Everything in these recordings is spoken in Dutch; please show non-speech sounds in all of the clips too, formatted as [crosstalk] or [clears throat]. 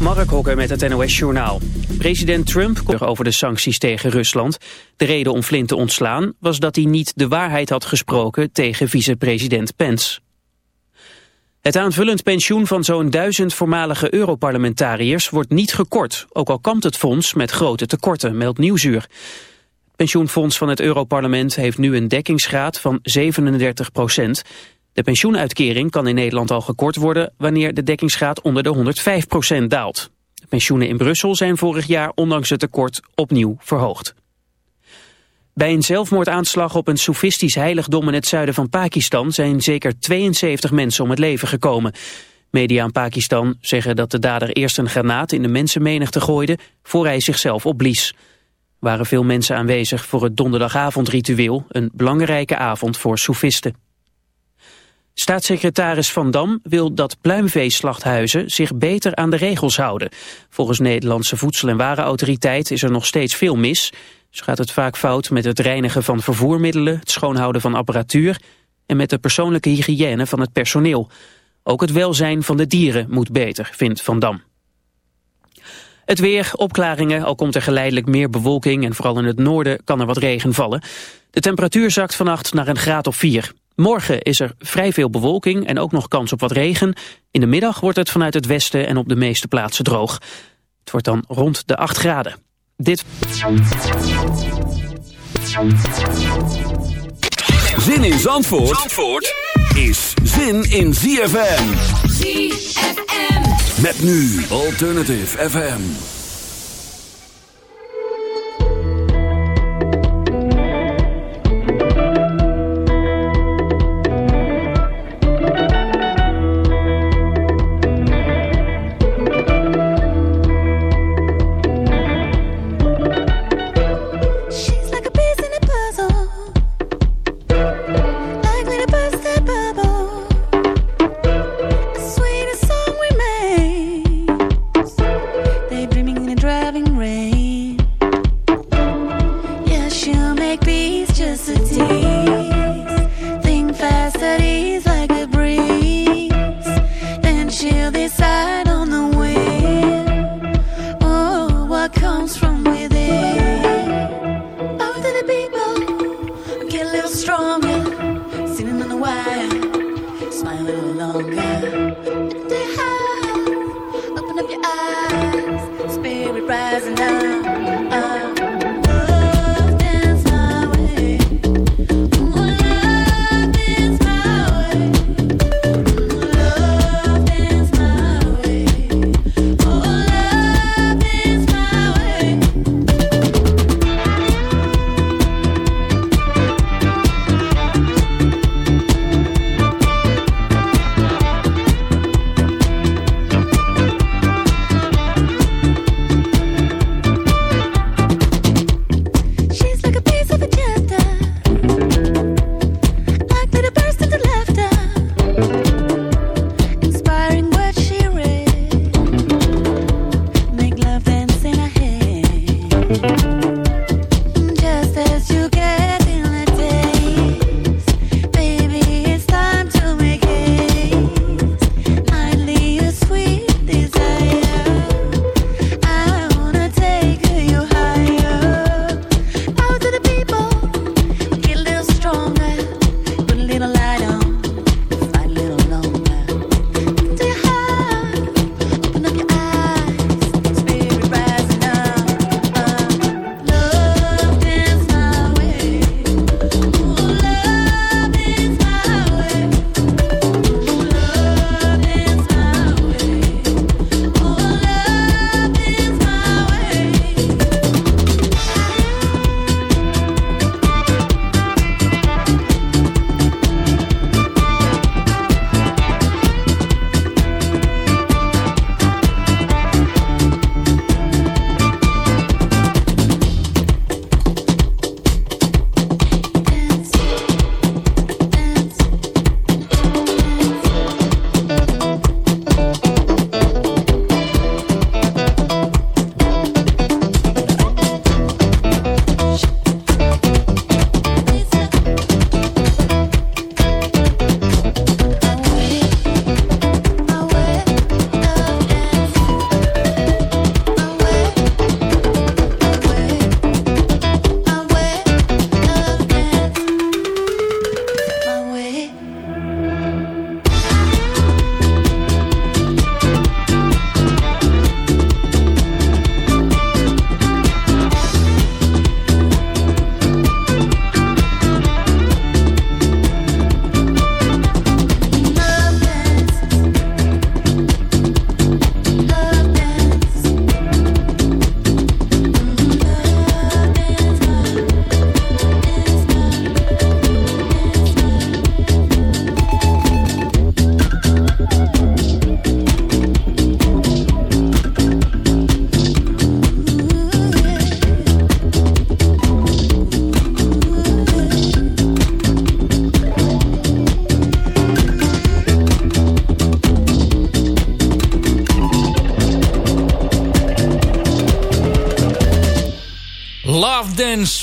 Mark Hokker met het NOS Journaal. President Trump over de sancties tegen Rusland. De reden om Flint te ontslaan was dat hij niet de waarheid had gesproken tegen vicepresident Pence. Het aanvullend pensioen van zo'n duizend voormalige Europarlementariërs wordt niet gekort, ook al kampt het fonds met grote tekorten, meldt Nieuwsuur. Het pensioenfonds van het Europarlement heeft nu een dekkingsgraad van 37 procent. De pensioenuitkering kan in Nederland al gekort worden wanneer de dekkingsgraad onder de 105 procent daalt. De pensioenen in Brussel zijn vorig jaar ondanks het tekort opnieuw verhoogd. Bij een zelfmoordaanslag op een soefistisch heiligdom in het zuiden van Pakistan zijn zeker 72 mensen om het leven gekomen. Media in Pakistan zeggen dat de dader eerst een granaat in de mensenmenigte gooide voor hij zichzelf opblies. Waren veel mensen aanwezig voor het donderdagavondritueel, een belangrijke avond voor soefisten. Staatssecretaris Van Dam wil dat pluimveeslachthuizen zich beter aan de regels houden. Volgens Nederlandse Voedsel- en Warenautoriteit is er nog steeds veel mis. Zo gaat het vaak fout met het reinigen van vervoermiddelen, het schoonhouden van apparatuur en met de persoonlijke hygiëne van het personeel. Ook het welzijn van de dieren moet beter, vindt Van Dam. Het weer, opklaringen, al komt er geleidelijk meer bewolking en vooral in het noorden kan er wat regen vallen. De temperatuur zakt vannacht naar een graad of 4. Morgen is er vrij veel bewolking en ook nog kans op wat regen. In de middag wordt het vanuit het westen en op de meeste plaatsen droog. Het wordt dan rond de 8 graden. Dit... Zin in Zandvoort, Zandvoort is zin in ZFM. ZFM. Met nu Alternative FM.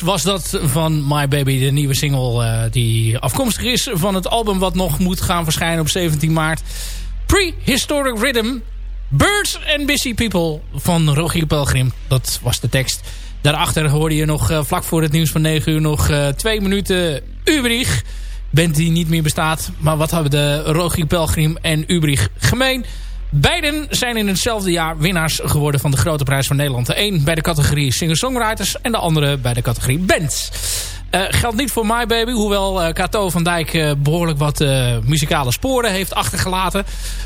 Was dat van My Baby, de nieuwe single uh, die afkomstig is van het album wat nog moet gaan verschijnen op 17 maart. Prehistoric Rhythm, Birds and Busy People van Rogier Pelgrim. Dat was de tekst. Daarachter hoorde je nog uh, vlak voor het nieuws van 9 uur nog uh, twee minuten Ubrich. Band die niet meer bestaat. Maar wat hebben de Rogier Pelgrim en Ubrich gemeen? Beiden zijn in hetzelfde jaar winnaars geworden van de Grote Prijs van Nederland. De een bij de categorie singer-songwriters en de andere bij de categorie bands. Uh, geldt niet voor My Baby, hoewel uh, Kato van Dijk uh, behoorlijk wat muzikale sporen heeft achtergelaten.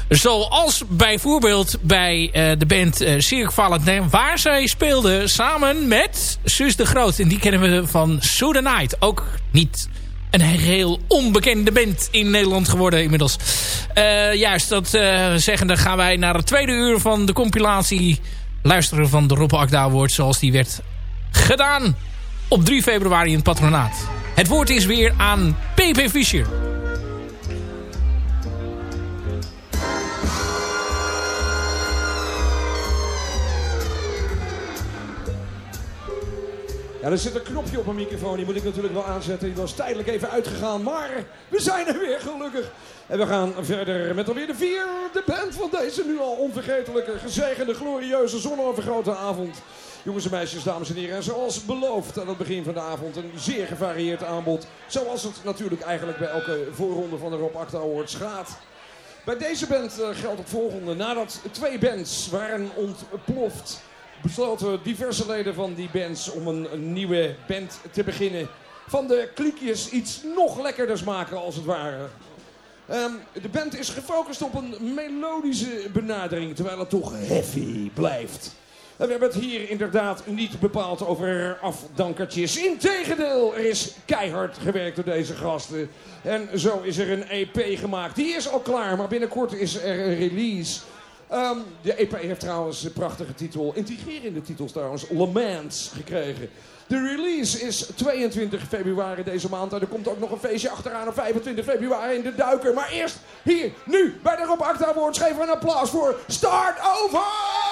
Zoals bijvoorbeeld bij de band Cirque Valentin, waar zij speelden samen met Suus de Groot. En die kennen we van Sue the Night. Ook niet een heel onbekende band in Nederland geworden inmiddels. Uh, juist, dat uh, zeggende gaan wij naar het tweede uur van de compilatie luisteren van de Rob Akda Award zoals die werd gedaan op 3 februari in het patronaat. Het woord is weer aan P.P. Fischer. Ja, er zit een knopje op mijn microfoon. Die moet ik natuurlijk wel aanzetten. Die was tijdelijk even uitgegaan. Maar we zijn er weer, gelukkig. En we gaan verder met alweer de vierde band van deze nu al onvergetelijke, gezegende, glorieuze, zonovergrote avond. Jongens en meisjes, dames en heren. En zoals beloofd aan het begin van de avond een zeer gevarieerd aanbod. Zoals het natuurlijk eigenlijk bij elke voorronde van de Rob Acta Awards gaat. Bij deze band uh, geldt het volgende. Nadat twee bands waren ontploft besloten diverse leden van die bands om een, nieuwe band te beginnen. Van de kliekjes iets nog lekkerders maken als het ware. Um, de band is gefocust op een melodische benadering, terwijl het toch heavy blijft. We hebben het hier inderdaad niet bepaald over afdankertjes. Integendeel, er is keihard gewerkt door deze gasten. En zo is er een EP gemaakt. Die is al klaar, maar binnenkort is er een release. De EP heeft trouwens een prachtige titel, intrigerende titels trouwens, Le Mans gekregen. De release is 22 februari deze maand. En er komt ook nog een feestje achteraan op 25 februari in de Duiker. Maar eerst hier, nu, bij de Rob Acta Awards we een applaus voor Start Over!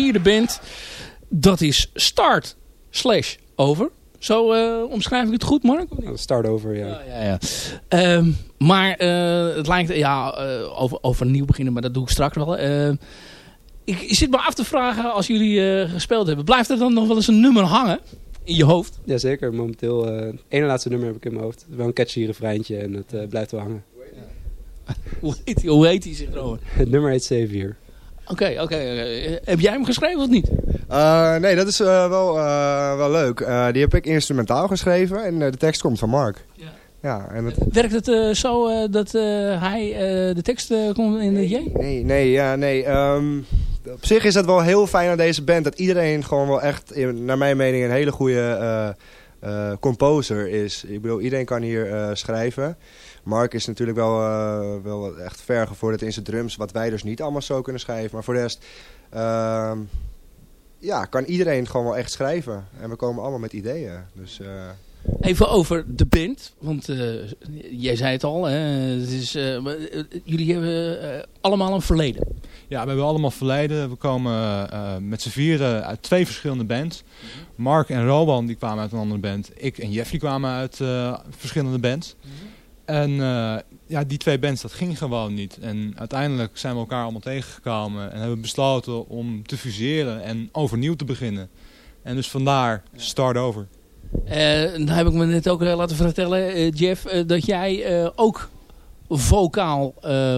Vierde band. Dat is Start slash Over. Zo uh, omschrijf ik het goed, Mark? Start Over, ja. ja, ja, ja. Um, maar uh, het lijkt, ja, uh, over, over nieuw beginnen, maar dat doe ik straks wel. ik zit me af te vragen, als jullie gespeeld hebben, blijft er dan nog wel eens een nummer hangen? in je hoofd? Jazeker, momenteel het ene laatste nummer heb ik in mijn hoofd. Wel een catchy refreintje en het blijft wel hangen. hoe, heet hij, hoe heet hij zich trouwens? Het nummer heet Savior. Oké, okay, oké. Okay. Heb jij hem geschreven of niet? Uh, nee, dat is wel, wel leuk. die heb ik instrumentaal geschreven en de tekst komt van Mark. Ja. Ja, en het... Werkt het zo dat hij de tekst komt in de J? Nee, nee, ja, nee. Um, op zich is het wel heel fijn aan deze band dat iedereen gewoon wel echt, naar mijn mening, een hele goede composer is. Ik bedoel, iedereen kan hier schrijven. Mark is natuurlijk wel, wel echt ver gevorderd in zijn drums, wat wij dus niet allemaal zo kunnen schrijven. Maar voor de rest ehm, ja, kan iedereen gewoon wel echt schrijven. En we komen allemaal met ideeën. Dus... Even over de band, want uh, jij zei het al, hè, het is, uh, jullie hebben uh, allemaal een verleden. Ja, we hebben allemaal verleden. We komen met z'n vieren uit twee verschillende bands. Mhm. Mark en Roban die kwamen uit een andere band. Ik en Jeffrey kwamen uit verschillende bands. Mhm. En ja, die twee bands, dat ging gewoon niet. En uiteindelijk zijn we elkaar allemaal tegengekomen en hebben besloten om te fuseren en overnieuw te beginnen. En dus vandaar start over. Uh, dan heb ik me net ook uh, laten vertellen, uh, Jeff, dat jij ook vocaal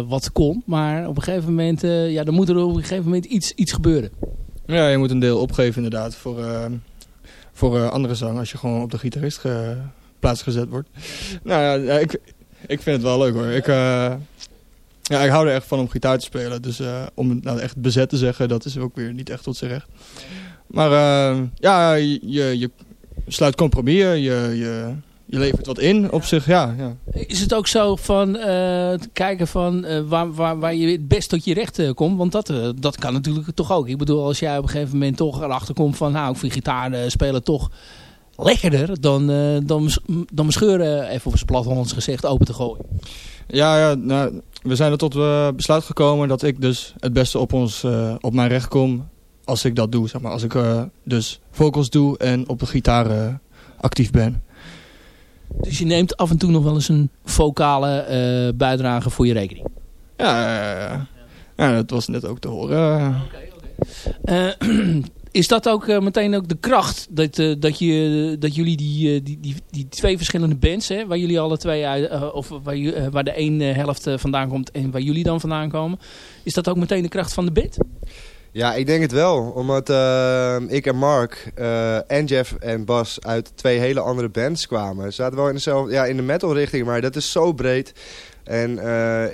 wat kon. Maar op een gegeven moment, ja, dan moet er op een gegeven moment iets, iets gebeuren. Ja, je moet een deel opgeven inderdaad voor, voor andere zang. Als je gewoon op de gitarist plaatsgezet wordt. Nou ja, ik, ik vind het wel leuk hoor. Ik, ja, ik hou er echt van om gitaar te spelen. Dus om het nou echt bezet te zeggen, dat is ook weer niet echt tot zijn recht. Maar ja, je, je sluit compromis, je, je, je levert wat in op zich, ja. ja. Is het ook zo van uh, te kijken van uh, waar, waar, waar je het best tot je recht uh, komt? Want dat, dat kan natuurlijk toch ook. Ik bedoel, als jij op een gegeven moment toch erachter komt van... nou, ik vind gitaar spelen toch lekkerder dan, dan, dan mijn scheuren, even op zijn plathollands gezegd, open te gooien. Ja, ja nou, we zijn er tot besluit gekomen dat ik dus het beste op, ons, op mijn recht kom als ik dat doe. Zeg maar. Als ik dus vocals doe en op de gitaar actief ben. Dus je neemt af en toe nog wel eens een vocale bijdrage voor je rekening? Ja, ja, ja, dat was net ook te horen. Okay. [clears throat] is dat ook meteen ook de kracht dat, dat, je, dat jullie die, die, die, die twee verschillende bands, hè, waar jullie alle twee uit, of waar, waar de een helft vandaan komt en waar jullie dan vandaan komen, is dat ook meteen de kracht van de band? Ja, ik denk het wel. Omdat ik en Mark en Jeff en Bas uit twee hele andere bands kwamen. Ze zaten wel in, dezelfde, ja, in de metal richting, maar dat is zo breed. En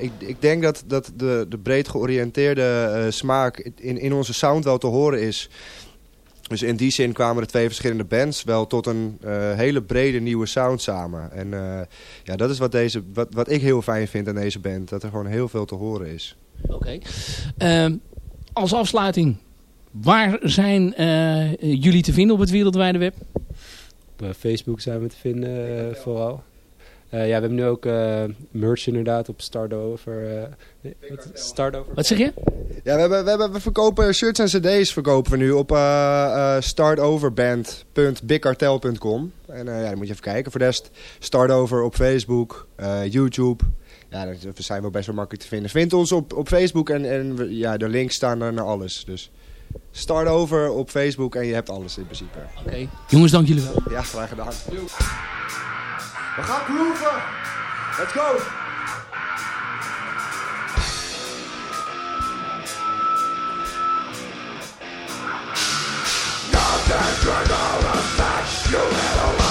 ik, ik denk dat, dat de, de breed georiënteerde smaak in, in onze sound wel te horen is. Dus in die zin kwamen de twee verschillende bands wel tot een hele brede nieuwe sound samen. En ja, dat is wat, deze, wat, wat ik heel fijn vind aan deze band. Dat er gewoon heel veel te horen is. Oké. Okay. Ehm, als afsluiting, waar zijn uh, jullie te vinden op het wereldwijde web? Op Facebook zijn we te vinden uh, vooral. Ja, we hebben nu ook merch inderdaad op Stardover. wat, Stardover. Wat zeg je? Ja, we, hebben, we, hebben, we verkopen shirts en cd's verkopen we nu op startoverband.bigcartel.com. En ja, dan moet je even kijken. Voor de rest Startover op Facebook, YouTube ja, we zijn wel best wel makkelijk te vinden. Vind ons op, op Facebook en, en ja, de links staan er naar alles. Dus start over op Facebook en je hebt alles in principe. Oké. Jongens, dank jullie wel. Ja, graag gedaan. We gaan proeven! Let's go. Nothing to know about you little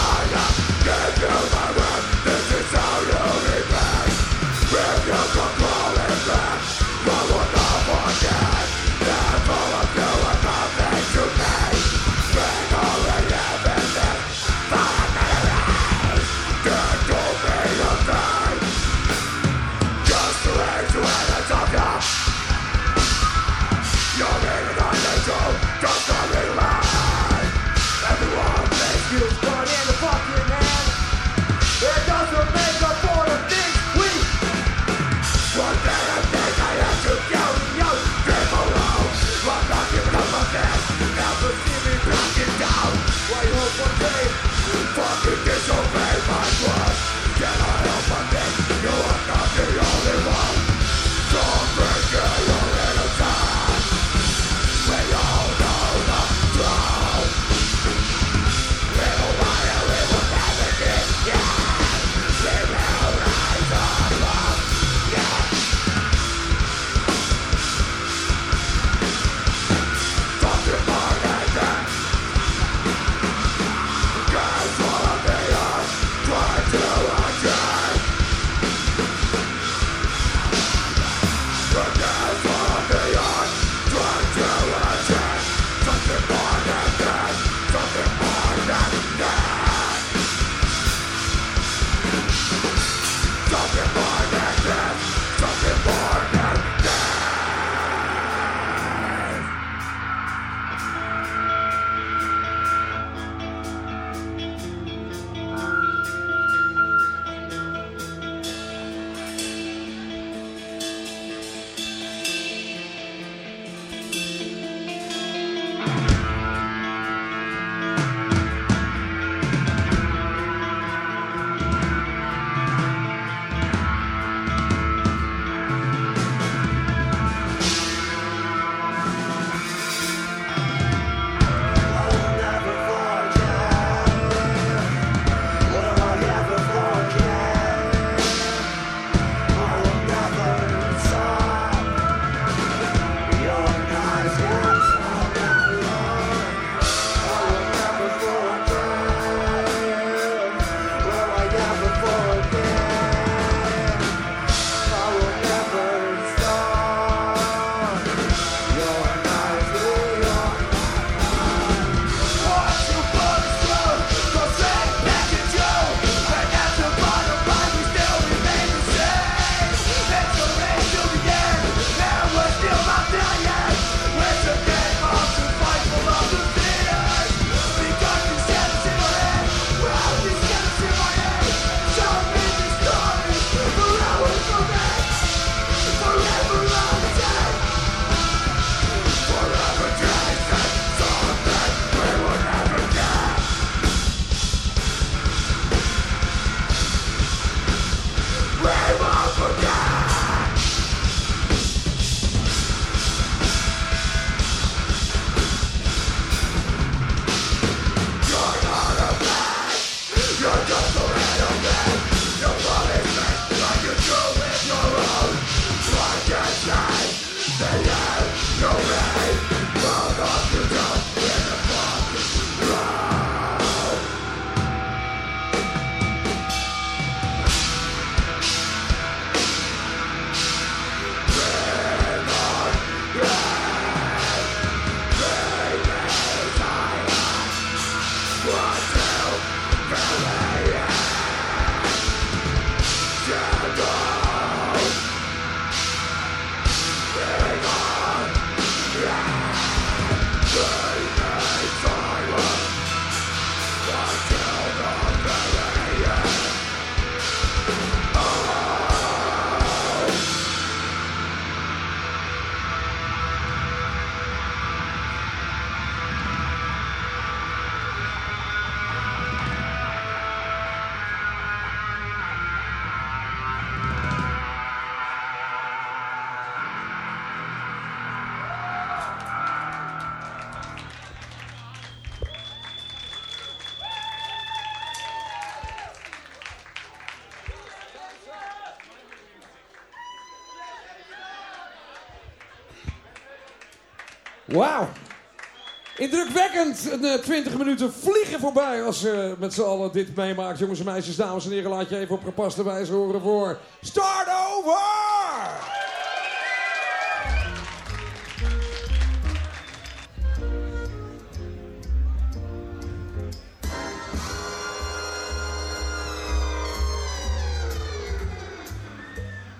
Indrukwekkend. Eh, 20 minuten vliegen voorbij als je met z'n allen dit meemaakt. Jongens en meisjes, dames en heren, laat je even op gepaste wijze horen voor Start Over!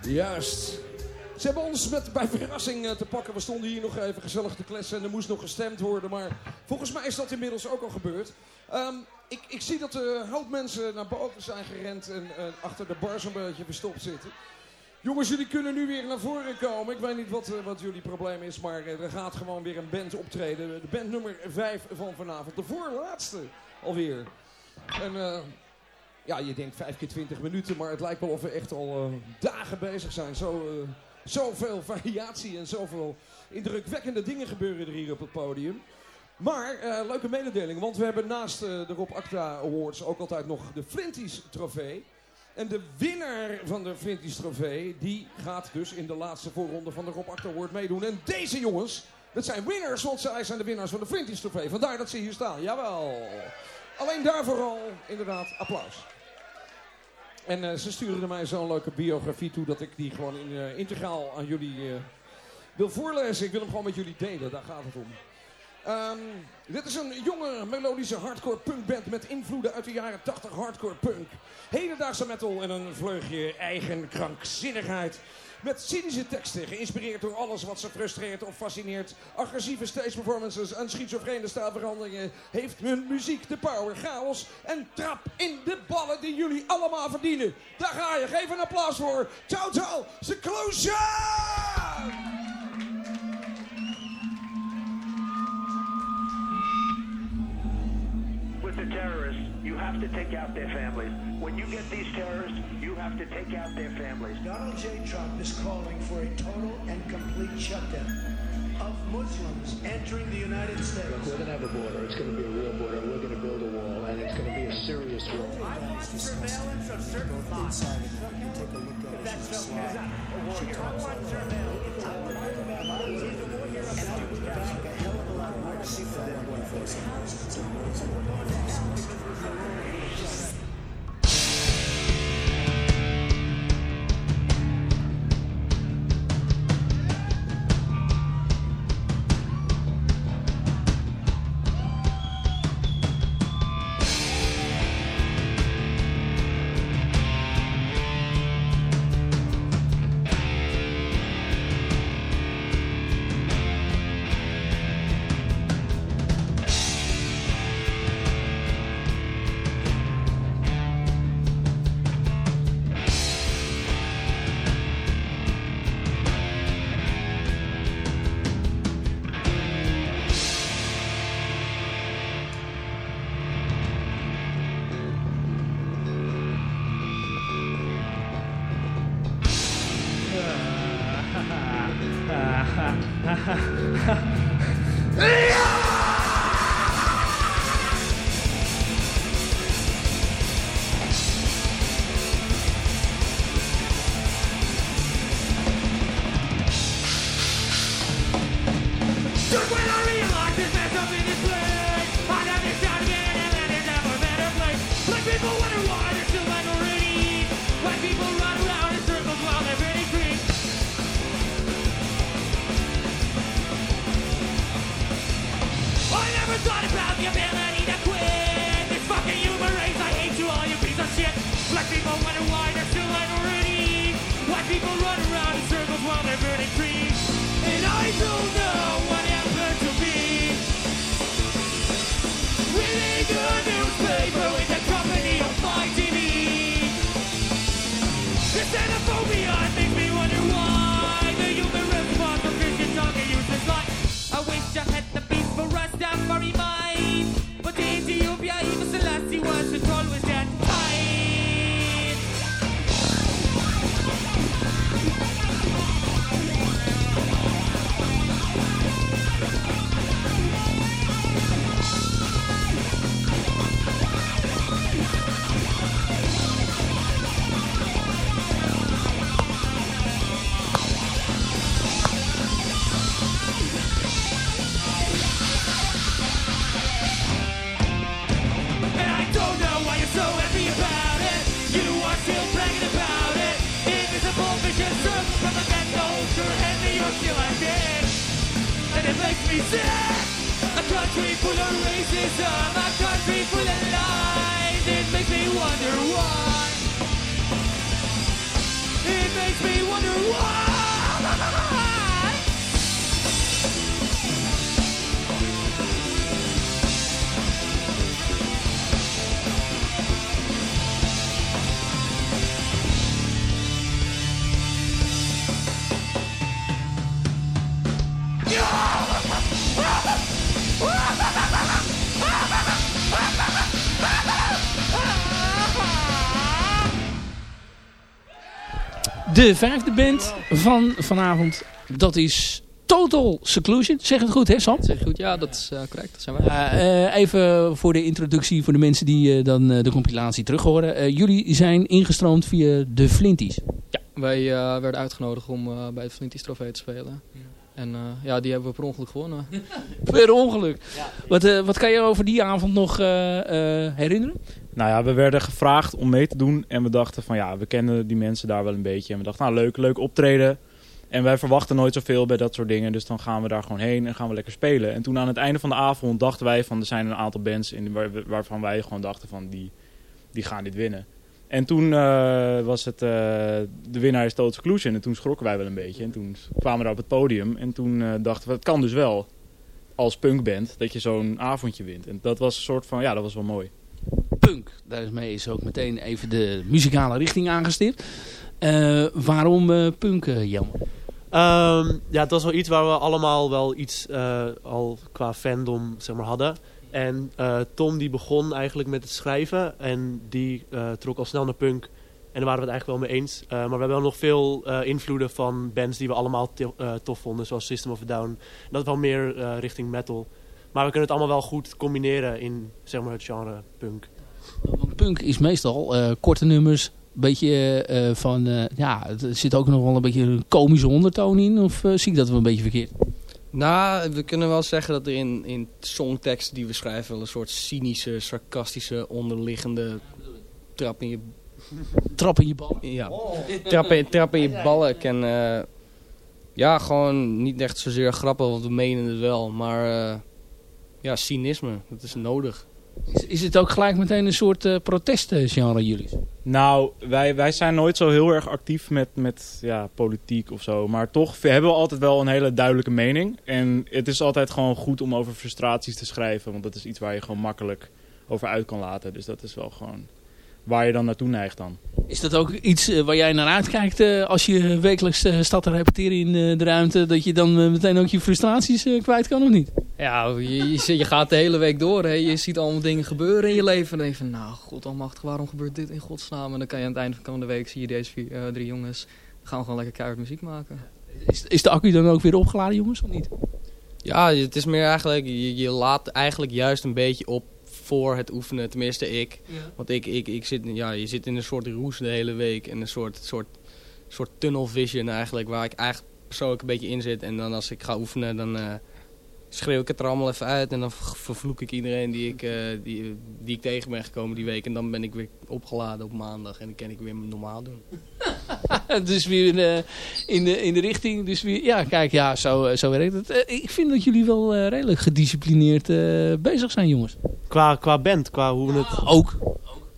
Juist. Ze hebben ons met, bij verrassing eh, te pakken. We stonden hier nog even gezellig te kletsen en er moest nog gestemd worden. Maar volgens mij is dat inmiddels ook al gebeurd. Ehm, ik, ik zie dat een hoop mensen naar boven zijn gerend en eh, achter de bar zo'n beetje verstopt zitten. Jongens, jullie kunnen nu weer naar voren komen. Ik weet niet wat, eh, wat jullie probleem is, maar er gaat gewoon weer een band optreden. De band nummer 5 van vanavond. De voorlaatste alweer. En ja, je denkt 5 keer 20 minuten, maar het lijkt wel of we echt al dagen bezig zijn. Zo, zoveel variatie en zoveel indrukwekkende dingen gebeuren er hier op het podium. Maar, eh, leuke mededeling, want we hebben naast eh, de Rob Acta Awards ook altijd nog de Flinties trofee. En de winnaar van de Flinties trofee, die gaat dus in de laatste voorronde van de Rob Acta Award meedoen. En deze jongens, dat zijn winners, want zij zijn de winnaars van de Flinties trofee. Vandaar dat ze hier staan, jawel. Alleen daarvoor al, inderdaad, applaus. En eh, ze sturen mij zo'n leuke biografie toe dat ik die gewoon in, eh, integraal aan jullie eh, wil voorlezen. Ik wil hem gewoon met jullie delen, daar gaat het om. Ehm, dit is een jonge melodische hardcore punkband met invloeden uit de jaren 80 hardcore punk. Hedendaagse metal en een vleugje eigen krankzinnigheid. Met cynische teksten, geïnspireerd door alles wat ze frustreert of fascineert. Agressieve stage performances en schizofrene stijlveranderingen. Heeft hun muziek de power, chaos en trap in de ballen die jullie allemaal verdienen. Daar ga je, geef een applaus voor. Total Seclusion! with the terrorists, have to take out their families. When you get these terrorists, you have to take out their families. Donald J. Trump is calling for a total and complete shutdown of Muslims entering the United States. Look, We're going to have a border. It's going to be a real border. We're going to build a wall, and it's going to be a serious wall. I want surveillance of certain spots. If that's okay. I want surveillance. I would like to have and I would back a hell of De vijfde band van vanavond, dat is Total Seclusion. Zeg het goed, hè Sam? Zeg goed, ja, dat is eh, correct. Dat zijn wij. Uh, uh, even voor de introductie voor de mensen die uh, dan de compilatie terug horen. jullie zijn ingestroomd via de Flinties. Ja, wij werden uitgenodigd om bij het Flinties trofee te spelen. Ja. En ja, die hebben we per ongeluk gewonnen. [laughs] per ongeluk? Ja. Wat, wat kan je over die avond nog herinneren? Nou ja, we werden gevraagd om mee te doen. En we dachten van ja, we kennen die mensen daar wel een beetje. En we dachten, nou leuk, leuk optreden. En wij verwachten nooit zoveel bij dat soort dingen. Dus dan gaan we daar gewoon heen en gaan we lekker spelen. En toen aan het einde van de avond dachten wij van... er zijn een aantal bands in, waar, waarvan wij gewoon dachten van... die, die gaan dit winnen. En toen uh, was het... Uh, de winnaar is Total Seclusion. En toen schrokken wij wel een beetje. En toen kwamen we daar op het podium. En toen uh, dachten we, het kan dus wel. Als punkband, dat je zo'n avondje wint. En dat was een soort van... Ja, dat was wel mooi. Punk. Daarmee is ook meteen even de muzikale richting aangestipt. waarom punk, Jan? Um, ja, het was wel iets waar we allemaal wel iets uh, al qua fandom zeg maar, hadden. En uh, Tom die begon eigenlijk met het schrijven en die uh, trok al snel naar punk. En daar waren we het eigenlijk wel mee eens. maar we hebben wel nog veel invloeden van bands die we allemaal tof vonden, zoals System of a Down. dat wel meer richting metal. Maar we kunnen het allemaal wel goed combineren in zeg maar, het genre punk. Want punk is meestal korte nummers, beetje uh, van, uh, ja, er zit ook nog wel een beetje een komische ondertoon in. Of uh, zie ik dat wel een beetje verkeerd? Nou, we kunnen wel zeggen dat er in, in songteksten die we schrijven... wel een soort cynische, sarcastische, onderliggende trap in je... Trap in je ballen? Ja, trap in, trap in je ballen. En ja, gewoon niet echt zozeer grappig, want we menen het wel. Maar ja, cynisme, dat is nodig. Is, is het ook gelijk meteen een soort uh, protestgenre jullie? Nou, wij, wij zijn nooit zo heel erg actief met, met ja, politiek of zo. Maar toch hebben we altijd wel een hele duidelijke mening. En het is altijd gewoon goed om over frustraties te schrijven. Want dat is iets waar je gewoon makkelijk over uit kan laten. Dus dat is wel gewoon waar je dan naartoe neigt dan. Is dat ook iets uh, waar jij naar uitkijkt uh, als je wekelijks uh, staat te repeteren in de ruimte? Dat je dan meteen ook je frustraties kwijt kan of niet? Ja, je, je, je, gaat de hele week door. Hè. Je ziet allemaal dingen gebeuren in je leven. En dan denk je van, nou, god almachtig, waarom gebeurt dit in godsnaam? En dan kan je aan het einde van de week, zie je deze vier, drie jongens, gaan we gewoon lekker keihard muziek maken. Is, is de accu dan ook weer opgeladen jongens, of niet? Ja, het is meer eigenlijk, je, je laat eigenlijk juist een beetje op voor het oefenen, tenminste ik. Ja. Want ik, ik, ik zit, ja, je zit in een soort roes de hele week. En een soort, soort, soort tunnel vision eigenlijk, waar ik eigenlijk persoonlijk een beetje in zit. En dan als ik ga oefenen, dan uh, schreeuw ik het er allemaal even uit. En dan vervloek ik iedereen die ik, uh, die, die ik tegen ben gekomen die week. En dan ben ik weer opgeladen op maandag. En dan kan ik weer normaal doen. [laughs] dus weer in de, in de, in de richting. Dus weer, ja, kijk, ja, zo, zo werkt het. Uh, ik vind dat jullie wel uh, redelijk gedisciplineerd uh, bezig zijn, jongens. Qua, qua band, qua hoe we het... Ook.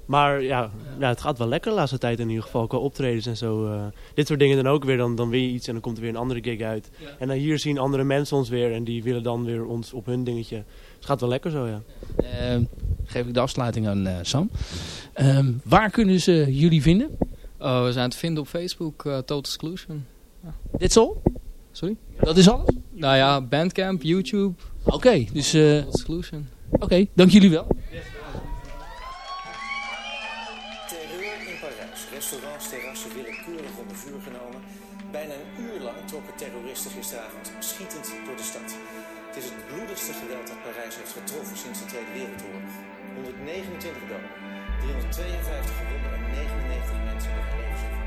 Maar ja, ja, het gaat wel lekker de laatste tijd in ieder geval. Qua optredens en zo. Uh, dit soort dingen dan ook weer. Dan, dan win je iets en dan komt er weer een andere gig uit. Ja. En dan hier zien andere mensen ons weer. En die willen dan weer ons op hun dingetje. Dus het gaat wel lekker zo, ja. Uh, geef ik de afsluiting aan uh, Sam. Uh, waar kunnen ze jullie vinden? Oh, we zijn te vinden op Facebook. Total Exclusion. Ja. That's all? Sorry? Dat is alles? Nou ja, Bandcamp, YouTube. Oké, okay, dus... Total Exclusion. Oké, okay, dank jullie wel. Restaurants, terrassen willekeurig onder vuur genomen. Bijna een uur lang trokken terroristen gisteravond schietend door de stad. Het is het bloedigste geweld dat Parijs heeft getroffen sinds de Tweede Wereldoorlog. 129 doden, 352 gewonden en 99 mensen hebben levensgevaar.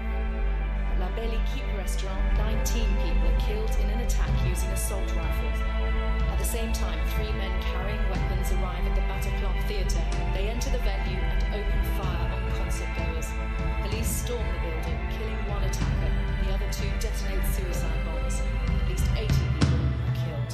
La Belle Équipe restaurant, 19 people killed in an attack using assault rifles. At the same time, three men carrying weapons arrive at the Bataclan Theatre. They enter the venue and open fire on concert goers. Police storm the building, killing one attacker. The other two detonate suicide bombs. At least 80 people are killed.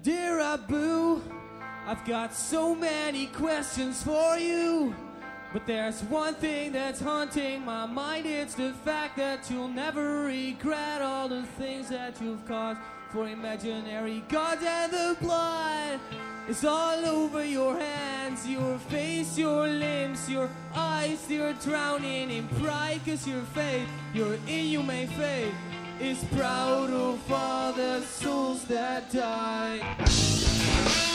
Dear Abu, I've got so many questions for you. But there's one thing that's haunting my mind. It's the fact that you'll never regret all the things that you've caused for imaginary gods and the blood. is all over your hands, your face, your limbs, your eyes. You're drowning in pride cause your faith, your inhumane faith, is proud of all the souls that died.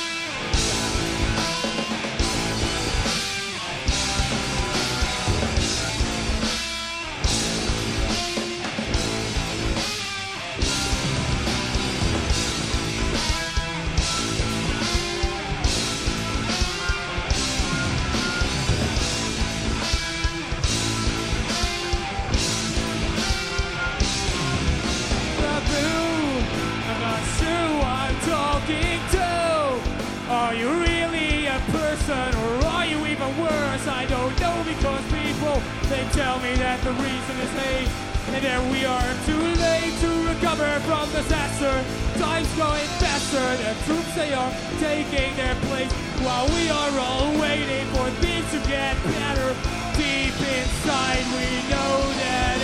They tell me that the reason is hate. And then we are too late to recover from disaster. Time's going faster. The troops they are taking their place while we are all waiting for things to get better. Deep inside we know that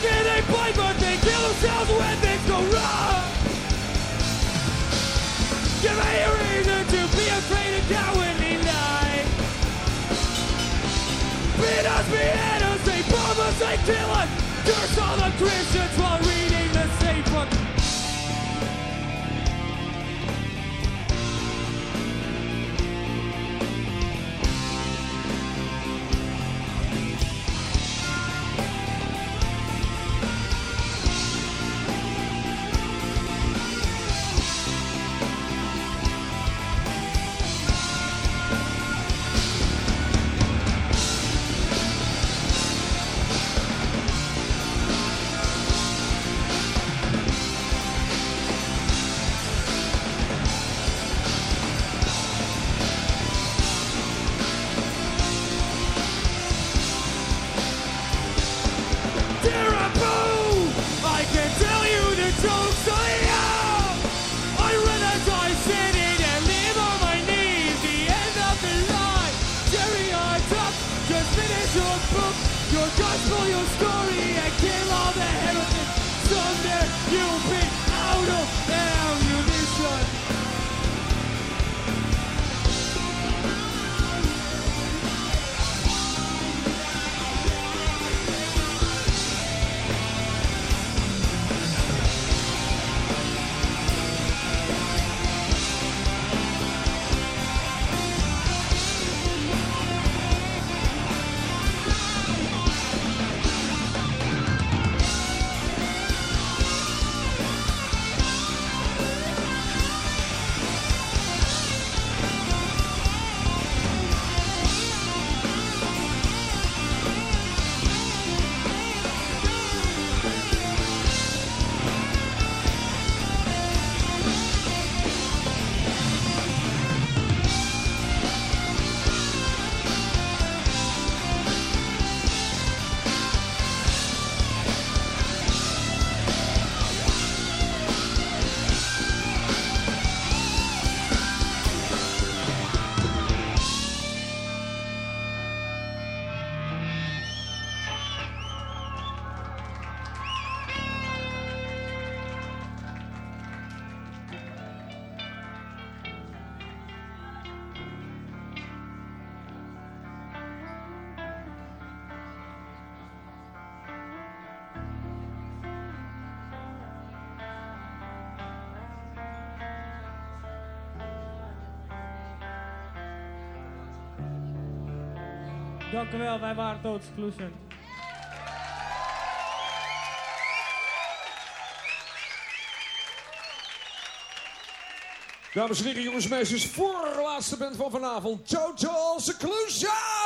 can they fight but they kill themselves when things go wrong? Give me a reason to be afraid of cowardly lie. Beat us, behead us, they bomb us, they kill us. Curse all the Christians while reading the same book. Dank u wel, wij waren Exclusion. Dames en heren, jongens en meisjes, voorlaatste band van vanavond. Total Seclusion!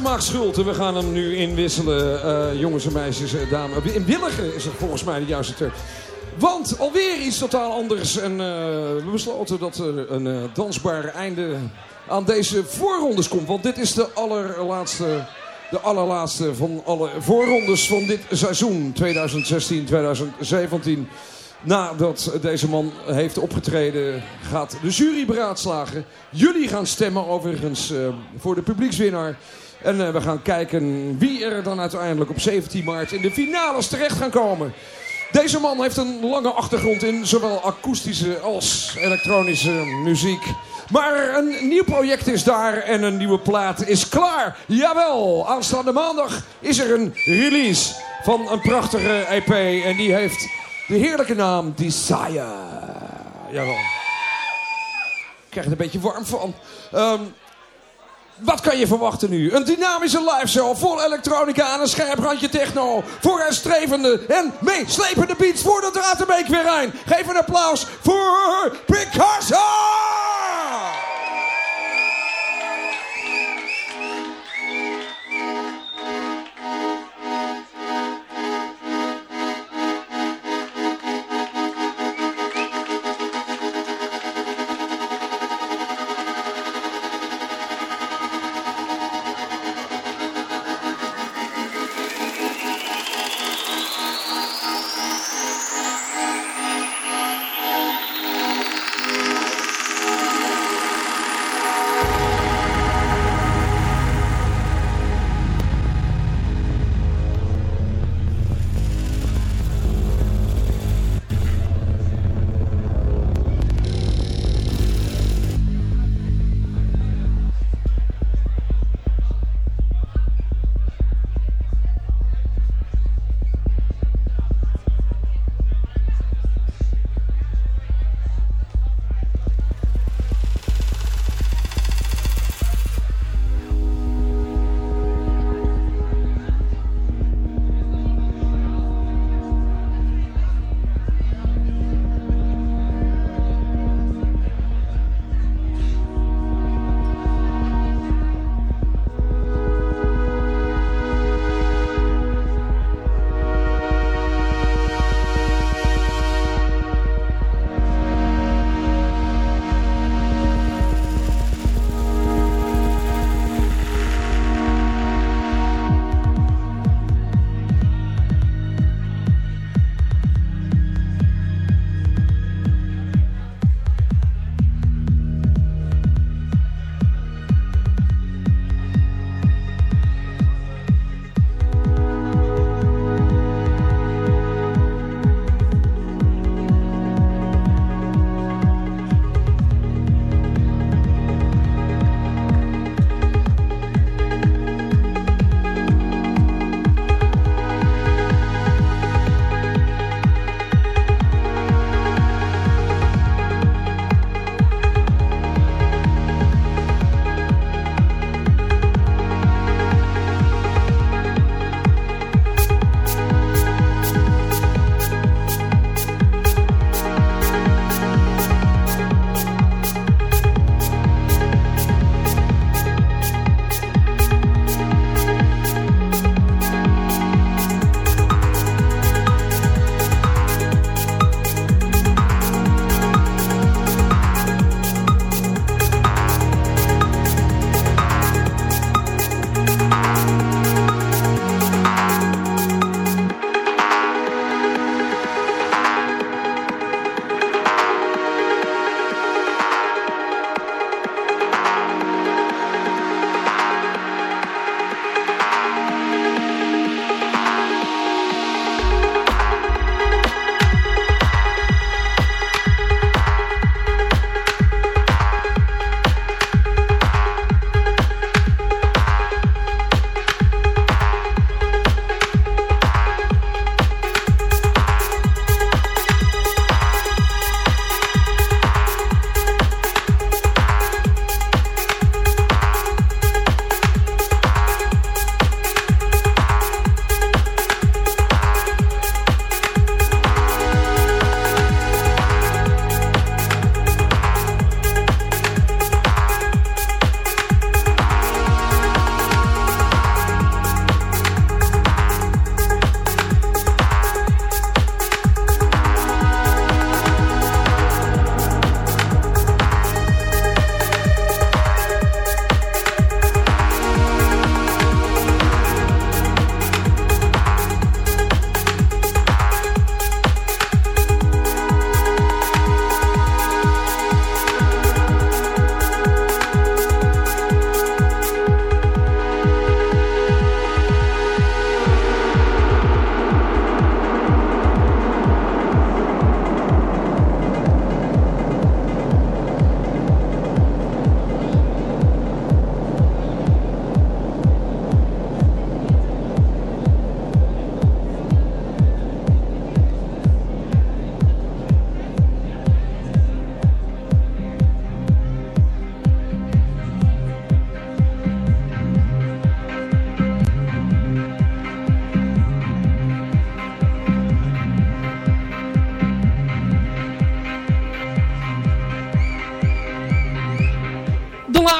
Maakt Schulte. We gaan hem nu inwisselen. eh, jongens en meisjes, eh, dames. Inwilligen is het volgens mij de juiste term. Want alweer iets totaal anders. En eh, we besloten dat er een dansbaar einde aan deze voorrondes komt. Want dit is de allerlaatste, de allerlaatste van alle voorrondes van dit seizoen 2016-2017. Nadat deze man heeft opgetreden, gaat de jury beraadslagen. Jullie gaan stemmen overigens voor de publiekswinnaar. En eh, we gaan kijken wie er dan uiteindelijk op 17 maart in de finales terecht gaan komen. Deze man heeft een lange achtergrond in zowel akoestische als elektronische muziek. Maar een nieuw project is daar en een nieuwe plaat is klaar. Jawel, aanstaande maandag is er een release van een prachtige EP. En die heeft de heerlijke naam Desire. Jawel. Ik krijg er een beetje warm van. Ehm, wat kan je verwachten nu? Een dynamische liveshow vol elektronica en een scherp randje techno. Vooruitstrevende en meeslepende beats voor de Dratenbeek weer. Geef een applaus voor Picasso!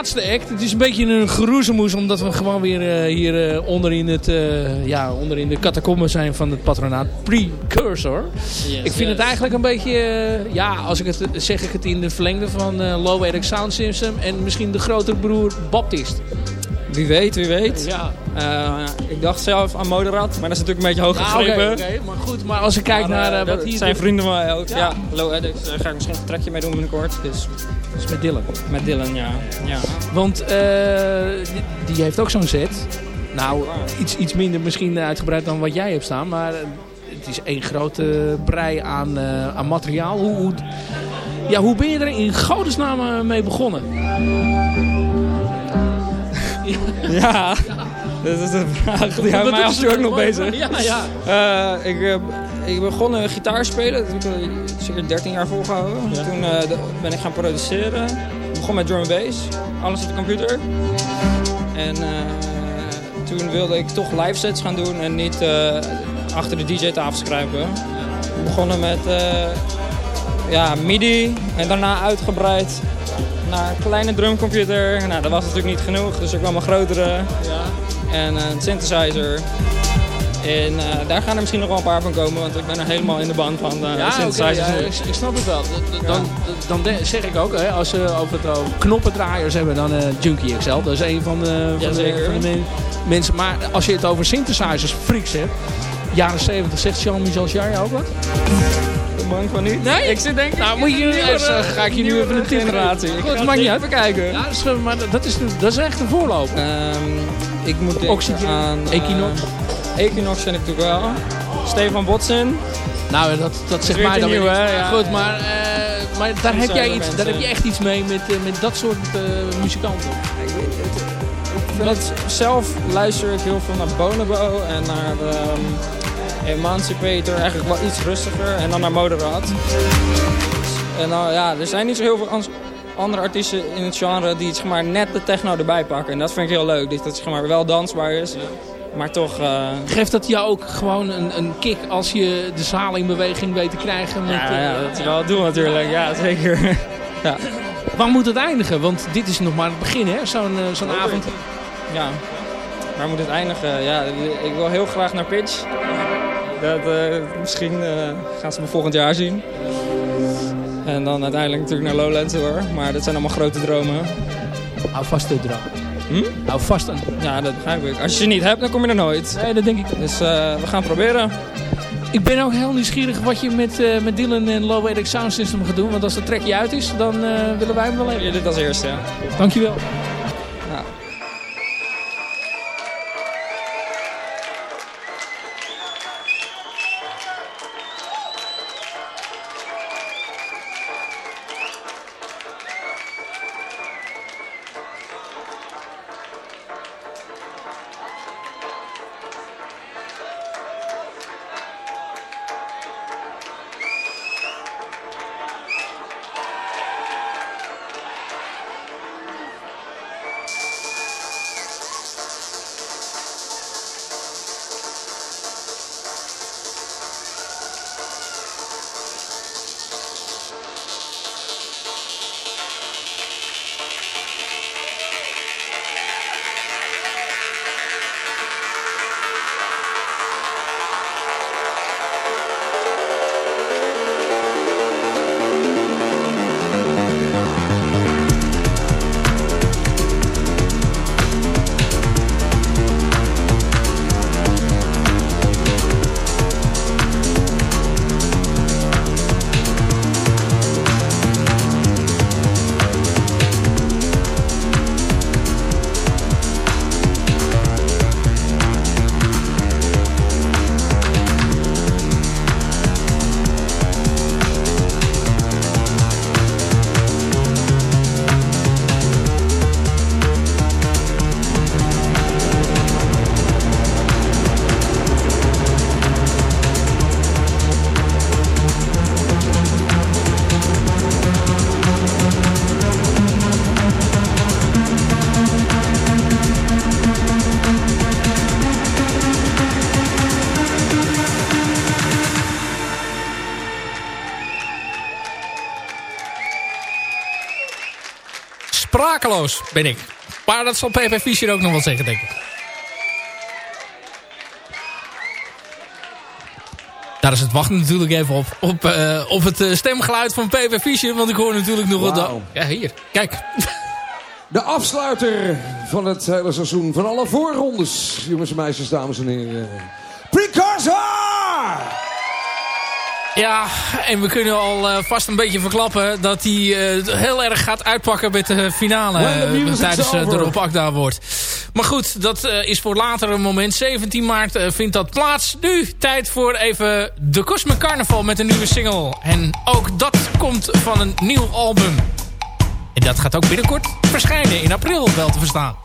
Laatste act. Het is een beetje een geroezemoes omdat we gewoon weer eh, hier eh, onder, in het, eh, ja, onder in de catacomben zijn van het patronaat. Precursor. ik vind het eigenlijk een beetje, ja, als ik het zeg ik het in de verlengde van eh, Low Eric Sound System en misschien de grotere broer Baptist. Wie weet, wie weet. Ja. Eh, ik dacht zelf aan Moderat, maar dat is natuurlijk een beetje hoog Ja, gegrepen. oké, oké, maar goed, maar als ik kijk Maar, naar dat wat hier... zijn vrienden mij ook. Ja. Ja, Low Addicts. Daar ga ik misschien een trekje mee doen binnenkort. Dus, dus met Dylan? Met Dylan, ja. ja. Want eh, die, die heeft ook zo'n set. Nou, iets, iets minder misschien uitgebreid dan wat jij hebt staan. Maar eh, het is één grote brei aan, eh, aan materiaal. Hoe, hoe, ja, hoe ben je er in godesnaam mee begonnen? [laughs] Ja, dat is een vraag die houdt mij is ook nog bezig. Ja, ja. Ik, ik begon eh, gitaar spelen, dat heb ik al zeker 13 jaar volgehouden. Toen eh, ben ik gaan produceren. Ik begon met drum and bass, alles op de computer. En eh, toen wilde ik toch live sets gaan doen en niet eh, achter de DJ-tafel schrijven. We begonnen met eh, ja, MIDI en daarna uitgebreid naar een kleine drumcomputer. Nou, dat was natuurlijk niet genoeg, dus ik kwam een grotere en een synthesizer. En eh, daar gaan er misschien nog wel een paar van komen, want ik ben er helemaal in de band van de Ja, ja, ik, ik snap het wel. Dan, dan de- zeg ik ook, hè, als ze over het over knoppendraaiers hebben, dan eh Junkie XL. Dat is een van de, van de, Jazeker. van de men- mensen. Maar als je het over synthesizers freaks hebt, jaren 70, zegt Jean-Michel Jarre ook wat? Bang van niet? Nee? Ik zit denk ik Nou, moet je, eens, eh, ga ik je nu even een tip. Ik Goed, het uit. even kijken. Ja, dat is, maar dat is, dat is echt een voorloper. Ehm, ik moet denken Oxygen, aan... Equinox. Equinox ken ik natuurlijk wel. Stefan Botsen. Nou, dat, dat zegt Weer mij dan weer nieuw, Ja. Goed, maar, eh, maar daar, heb jij iets, daar heb je echt iets mee met, eh, met dat soort eh, muzikanten. Ik vind het, zelf luister ik heel veel naar Bonobo en naar ehm, Emancipator, eigenlijk wel iets rustiger. En dan naar Moderat. En dan, ja, er zijn niet zo heel veel andere artiesten in het genre die zeg maar, net de techno erbij pakken. En dat vind ik heel leuk, dat het zeg maar, wel dansbaar is. Maar toch... eh, Geeft dat jou ook gewoon een, een kick als je de zaal in beweging weet te krijgen? Met, ja, eh, ja, dat is wel het doel natuurlijk. Ja, zeker. [laughs] ja. Waar moet het eindigen? Want dit is nog maar het begin, hè? Zo'n eh, zo'n avond. Ja, waar moet het eindigen? Ja, ik wil heel graag naar Pitch. Dat, eh, misschien eh, gaan ze me volgend jaar zien. En dan uiteindelijk natuurlijk naar Lowlands hoor. Maar dat zijn allemaal grote dromen. Hou vast de droom. Hm? Hou vast aan. Ja, dat begrijp ik. Als je ze niet hebt, dan kom je er nooit. Nee, dat denk ik. Dus eh, we gaan proberen. Ik ben ook heel nieuwsgierig wat je met, eh, met Dylan en Low Eric Sound System gaat doen. Want als dat trekje uit is, dan eh, willen wij hem wel even. Je dit als eerste, ja. Dankjewel. Ben ik. Maar dat zal PP Fischer ook nog wel zeggen, denk ik. Daar is het wachten natuurlijk even op. Op, eh, op het eh, stemgeluid van PP Fischer. Want ik hoor natuurlijk nog wat... Ja, hier. Kijk. De afsluiter van het hele seizoen. Van alle voorrondes. Jongens en meisjes, dames en heren. Precursor! Ja, en we kunnen al eh, vast een beetje verklappen dat hij eh, heel erg gaat uitpakken met de finale eh, tijdens de. Rob Akda wordt. Maar goed, dat is voor later een moment. 17 maart vindt dat plaats. Nu tijd voor even de Cosmic Carnival met een nieuwe single. En ook dat komt van een nieuw album. En dat gaat ook binnenkort verschijnen in april wel te verstaan.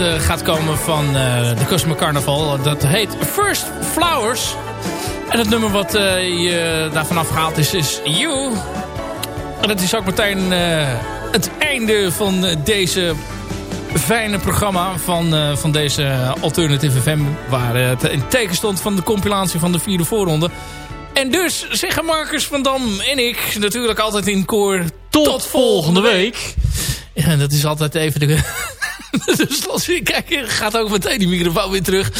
Eh, gaat komen van eh, de Cosmic Carnival. Dat heet First Flowers. En het nummer wat eh, je daarvan afgehaald is, is You. En dat is ook meteen het einde van deze fijne programma van, van deze Alternative FM. Waar het in teken stond van de compilatie van de vierde voorronde. En dus zeggen Marcus van Dam en ik natuurlijk altijd in koor tot, volgende week. Ja, dat is altijd even de, [laughs] dus je kijk, gaat ook meteen die microfoon weer terug.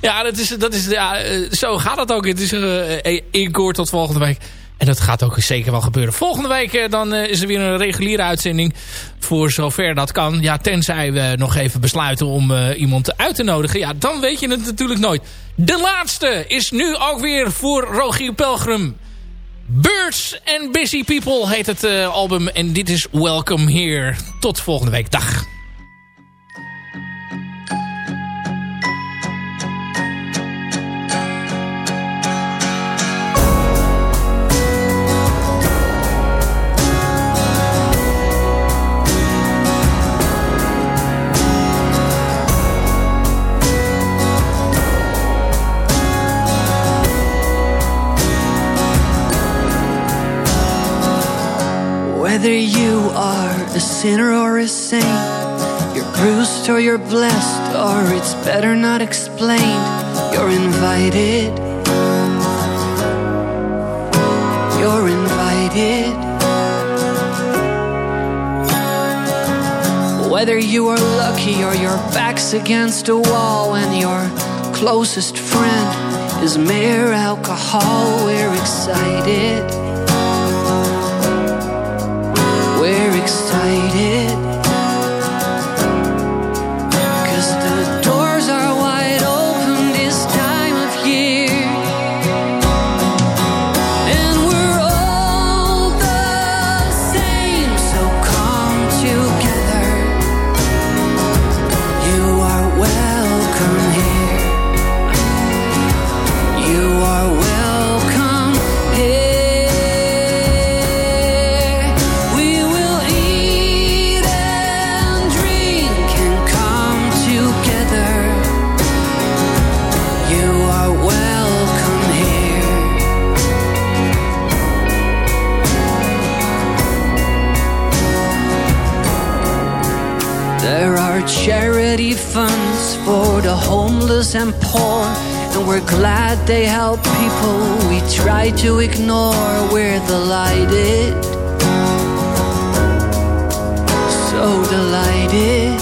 Ja, dat is, dat is, ja eh, zo gaat het ook. Het is uh, tot volgende week. En dat gaat ook zeker wel gebeuren. Volgende week dan is er weer een reguliere uitzending. Voor zover dat kan. Ja, tenzij we nog even besluiten om iemand uit te nodigen. Ja, dan weet je het natuurlijk nooit. De laatste is nu ook weer voor Rogier Pelgrim. Birds and Busy People heet het album. En dit is Welcome Here. Tot volgende week. Dag. Whether you are a sinner or a saint, you're bruised or you're blessed, or it's better not explained, you're invited. You're invited. Whether you are lucky or your back's against a wall and your closest friend is mere alcohol, we're excited. Homeless and poor, and we're glad they help people we try to ignore. We're delighted so delighted.